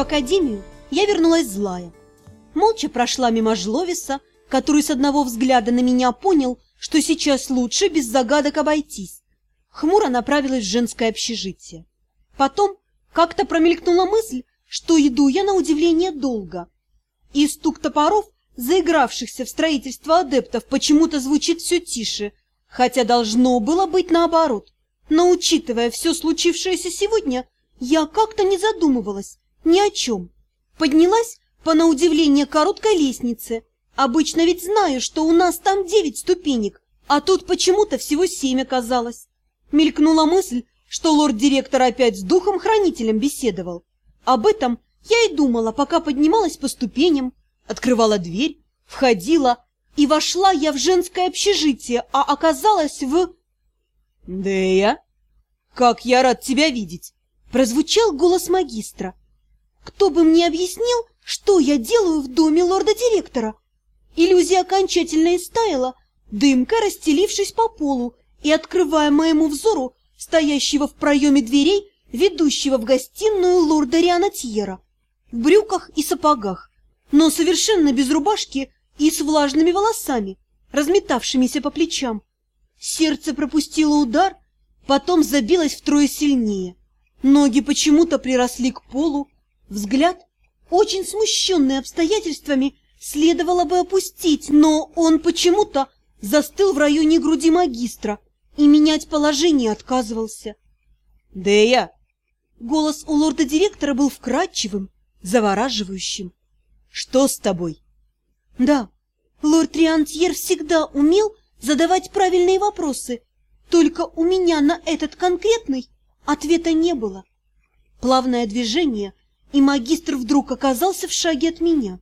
В академию я вернулась злая. Молча прошла мимо Жловиса, который с одного взгляда на меня понял, что сейчас лучше без загадок обойтись. Хмуро направилась в женское общежитие. Потом как-то промелькнула мысль, что иду я на удивление долго. И стук топоров, заигравшихся в строительство адептов, почему-то звучит все тише, хотя должно было быть наоборот. Но учитывая все случившееся сегодня, я как-то не задумывалась ни о чем. Поднялась по, на удивление, короткой лестнице. Обычно ведь знаю, что у нас там девять ступенек, а тут почему-то всего семь оказалось. Мелькнула мысль, что лорд-директор опять с духом-хранителем беседовал. Об этом я и думала, пока поднималась по ступеням, открывала дверь, входила, и вошла я в женское общежитие, а оказалась в... «Дея, как я рад тебя видеть!» Прозвучал голос магистра. Кто бы мне объяснил, что я делаю в доме лорда-директора? Иллюзия окончательно истаяла, дымка расстелившись по полу и открывая моему взору стоящего в проеме дверей, ведущего в гостиную лорда Рианатьера, в брюках и сапогах, но совершенно без рубашки и с влажными волосами, разметавшимися по плечам. Сердце пропустило удар, потом забилось втрое сильнее. Ноги почему-то приросли к полу, взгляд, очень смущенный обстоятельствами, следовало бы опустить, но он почему-то застыл в районе груди магистра и менять положение отказывался. «Дея!» Голос у лорда-директора был вкрадчивым, завораживающим. «Что с тобой?» «Да, лорд Риантьер всегда умел задавать правильные вопросы, только у меня на этот конкретный ответа не было. Плавное движение, и магистр вдруг оказался в шаге от меня.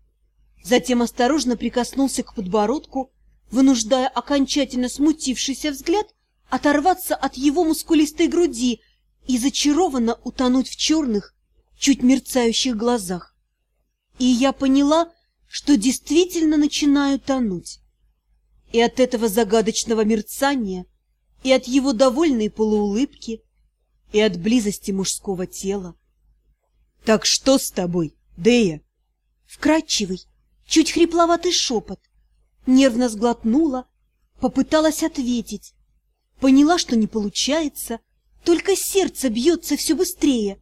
Затем осторожно прикоснулся к подбородку, вынуждая окончательно смутившийся взгляд оторваться от его мускулистой груди и зачарованно утонуть в черных, чуть мерцающих глазах. И я поняла, что действительно начинаю тонуть. И от этого загадочного мерцания, и от его довольной полуулыбки, и от близости мужского тела. «Так что с тобой, Дея?» Вкрадчивый, чуть хрипловатый шепот. Нервно сглотнула, попыталась ответить. Поняла, что не получается, только сердце бьется все быстрее.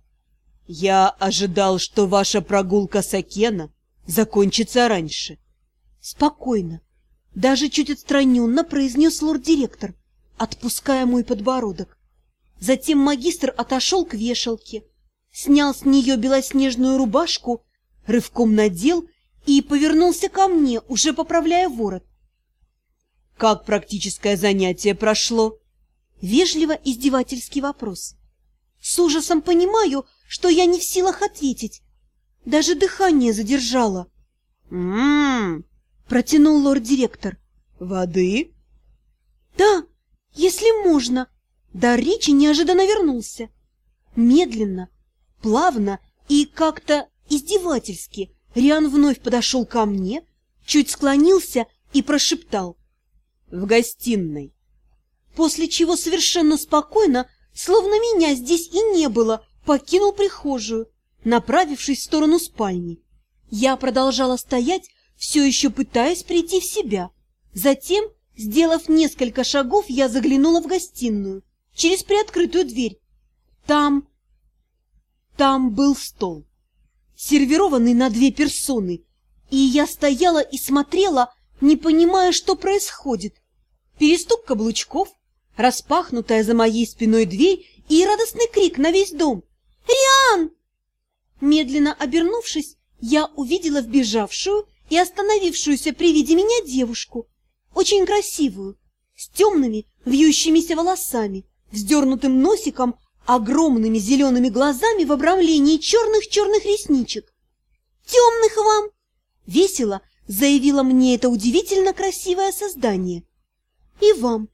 «Я ожидал, что ваша прогулка с Акена закончится раньше». Спокойно, даже чуть отстраненно произнес лорд-директор, отпуская мой подбородок. Затем магистр отошел к вешалке, снял с нее белоснежную рубашку, рывком надел и повернулся ко мне, уже поправляя ворот. «Как практическое занятие прошло?» Вежливо-издевательский вопрос. С ужасом понимаю, что я не в силах ответить. Даже дыхание задержала. «М-м-м!» протянул лорд-директор. «Воды?» «Да, если можно». До речи неожиданно вернулся. Медленно, плавно и как-то издевательски Риан вновь подошел ко мне, чуть склонился и прошептал. «В гостиной» после чего совершенно спокойно, словно меня здесь и не было, покинул прихожую, направившись в сторону спальни. Я продолжала стоять, все еще пытаясь прийти в себя. Затем, сделав несколько шагов, я заглянула в гостиную, через приоткрытую дверь. Там... Там был стол, сервированный на две персоны, и я стояла и смотрела, не понимая, что происходит. Перестук каблучков, распахнутая за моей спиной дверь и радостный крик на весь дом. «Риан!» Медленно обернувшись, я увидела вбежавшую и остановившуюся при виде меня девушку, очень красивую, с темными вьющимися волосами, вздернутым носиком, огромными зелеными глазами в обрамлении черных-черных ресничек. «Темных вам!» — весело заявила мне это удивительно красивое создание. «И вам!»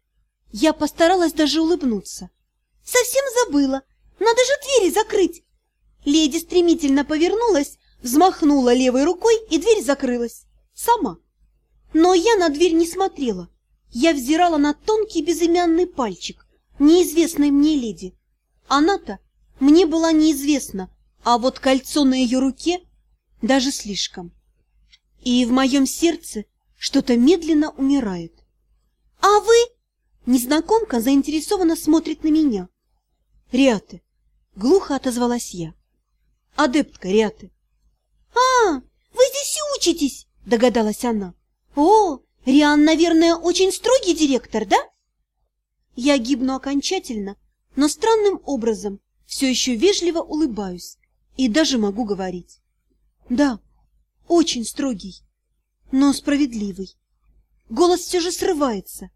Я постаралась даже улыбнуться. Совсем забыла. Надо же двери закрыть. Леди стремительно повернулась, взмахнула левой рукой, и дверь закрылась. Сама. Но я на дверь не смотрела. Я взирала на тонкий безымянный пальчик неизвестной мне леди. Она-то мне была неизвестна, а вот кольцо на ее руке даже слишком. И в моем сердце что-то медленно умирает. «А вы?» Незнакомка заинтересованно смотрит на меня. «Риаты!» — глухо отозвалась я. «Адептка Риаты!» «А, вы здесь и учитесь!» — догадалась она. «О, Риан, наверное, очень строгий директор, да?» Я гибну окончательно, но странным образом все еще вежливо улыбаюсь и даже могу говорить. Да, очень строгий, но справедливый. Голос все же срывается.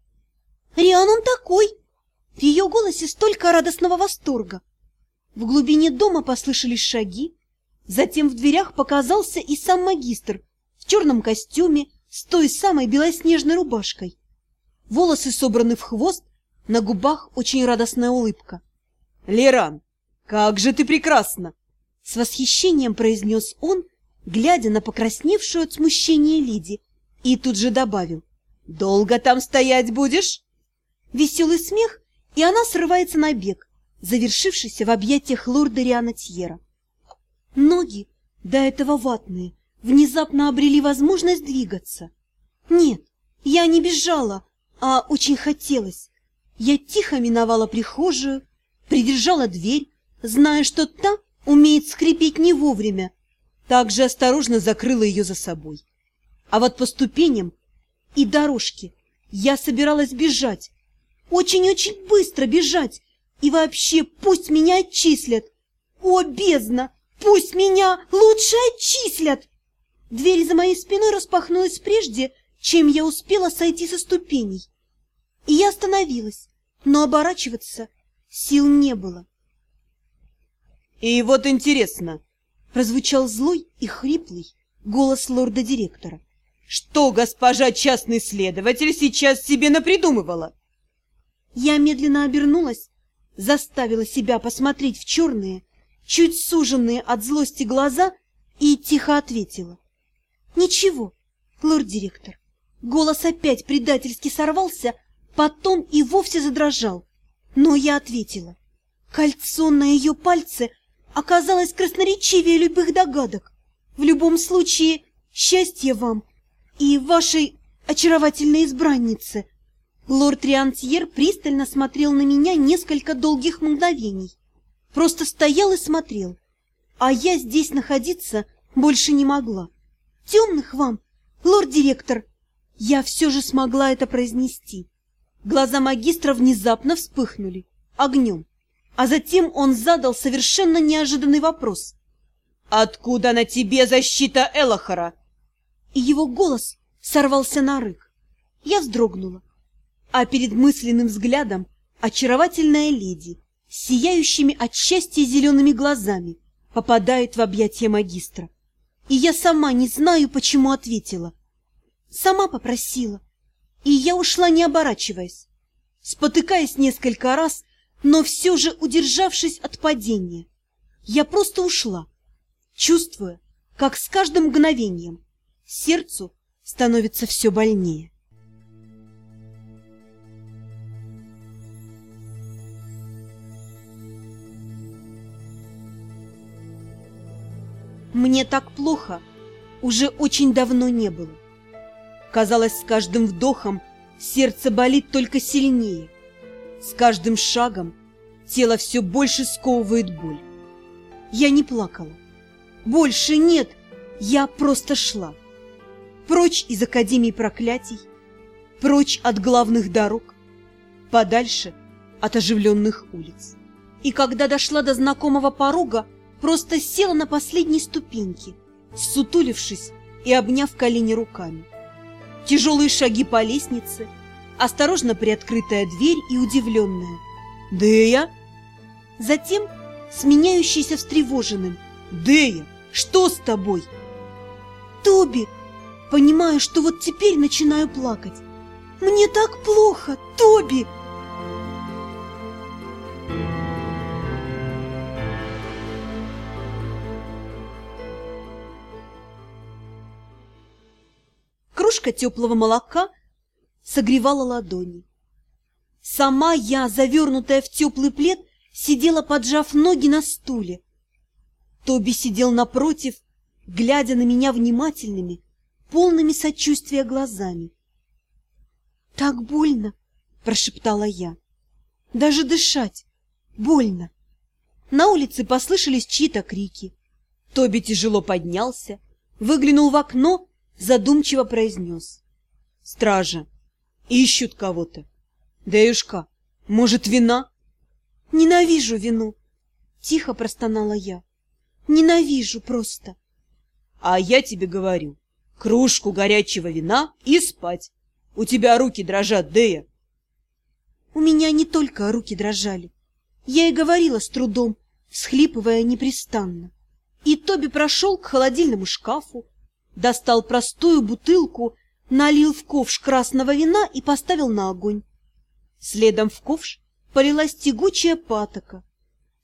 Риан он такой! В ее голосе столько радостного восторга. В глубине дома послышались шаги, затем в дверях показался и сам магистр в черном костюме с той самой белоснежной рубашкой. Волосы собраны в хвост, на губах очень радостная улыбка. «Леран, как же ты прекрасна!» С восхищением произнес он, глядя на покрасневшую от смущения леди, и тут же добавил. «Долго там стоять будешь?» Веселый смех, и она срывается на бег, завершившийся в объятиях лорда Риана Тьера. Ноги, до этого ватные, внезапно обрели возможность двигаться. Нет, я не бежала, а очень хотелось. Я тихо миновала прихожую, придержала дверь, зная, что та умеет скрипеть не вовремя. Также осторожно закрыла ее за собой. А вот по ступеням и дорожке я собиралась бежать, очень-очень быстро бежать, и вообще пусть меня отчислят. О, бездна, пусть меня лучше отчислят! Дверь за моей спиной распахнулась прежде, чем я успела сойти со ступеней. И я остановилась, но оборачиваться сил не было. «И вот интересно», — прозвучал злой и хриплый голос лорда-директора. «Что госпожа частный следователь сейчас себе напридумывала?» Я медленно обернулась, заставила себя посмотреть в черные, чуть суженные от злости глаза и тихо ответила. «Ничего, лорд-директор». Голос опять предательски сорвался, потом и вовсе задрожал. Но я ответила. Кольцо на ее пальце оказалось красноречивее любых догадок. В любом случае, счастья вам и вашей очаровательной избраннице. Лорд Риантьер пристально смотрел на меня несколько долгих мгновений. Просто стоял и смотрел. А я здесь находиться больше не могла. Темных вам, лорд-директор! Я все же смогла это произнести. Глаза магистра внезапно вспыхнули огнем. А затем он задал совершенно неожиданный вопрос. «Откуда на тебе защита Элохора?» И его голос сорвался на рык. Я вздрогнула. А перед мысленным взглядом очаровательная леди, сияющими от счастья зелеными глазами, попадает в объятия магистра. И я сама не знаю, почему ответила. Сама попросила. И я ушла, не оборачиваясь, спотыкаясь несколько раз но все же удержавшись от падения. Я просто ушла, чувствуя, как с каждым мгновением сердцу становится все больнее. Мне так плохо уже очень давно не было. Казалось, с каждым вдохом сердце болит только сильнее. С каждым шагом тело все больше сковывает боль. Я не плакала. Больше нет, я просто шла. Прочь из Академии проклятий, прочь от главных дорог, подальше от оживленных улиц. И когда дошла до знакомого порога, просто села на последней ступеньке, сутулившись и обняв колени руками. Тяжелые шаги по лестнице — осторожно приоткрытая дверь и удивленная. «Дея?» Затем сменяющийся встревоженным. «Дея, что с тобой?» «Тоби!» Понимаю, что вот теперь начинаю плакать. «Мне так плохо, Тоби!» Кружка теплого молока согревала ладони. Сама я, завернутая в теплый плед, сидела, поджав ноги на стуле. Тоби сидел напротив, глядя на меня внимательными, полными сочувствия глазами. «Так больно!» — прошептала я. «Даже дышать больно!» На улице послышались чьи-то крики. Тоби тяжело поднялся, выглянул в окно, задумчиво произнес. «Стража! Ищут кого-то! Даюшка, может, вина?» «Ненавижу вину!» — тихо простонала я. «Ненавижу просто!» «А я тебе говорю, кружку горячего вина и спать. У тебя руки дрожат, Дея!» У меня не только руки дрожали. Я и говорила с трудом, всхлипывая непрестанно. И Тоби прошел к холодильному шкафу, достал простую бутылку, налил в ковш красного вина и поставил на огонь. Следом в ковш полилась тягучая патока,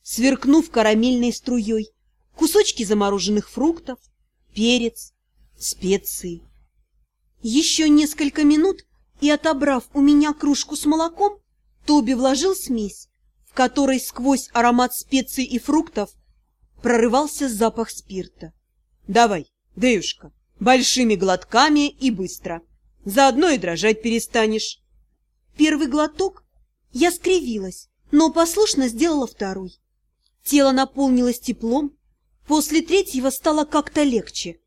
сверкнув карамельной струей, кусочки замороженных фруктов, перец, специи. Еще несколько минут, и, отобрав у меня кружку с молоком, Тоби вложил смесь, в которой сквозь аромат специй и фруктов прорывался запах спирта. «Давай, Дэюшка, большими глотками и быстро. Заодно и дрожать перестанешь». Первый глоток я скривилась, но послушно сделала второй. Тело наполнилось теплом, после третьего стало как-то легче.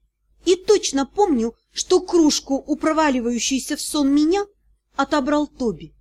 И точно помню, что кружку у проваливающейся в сон меня отобрал Тоби.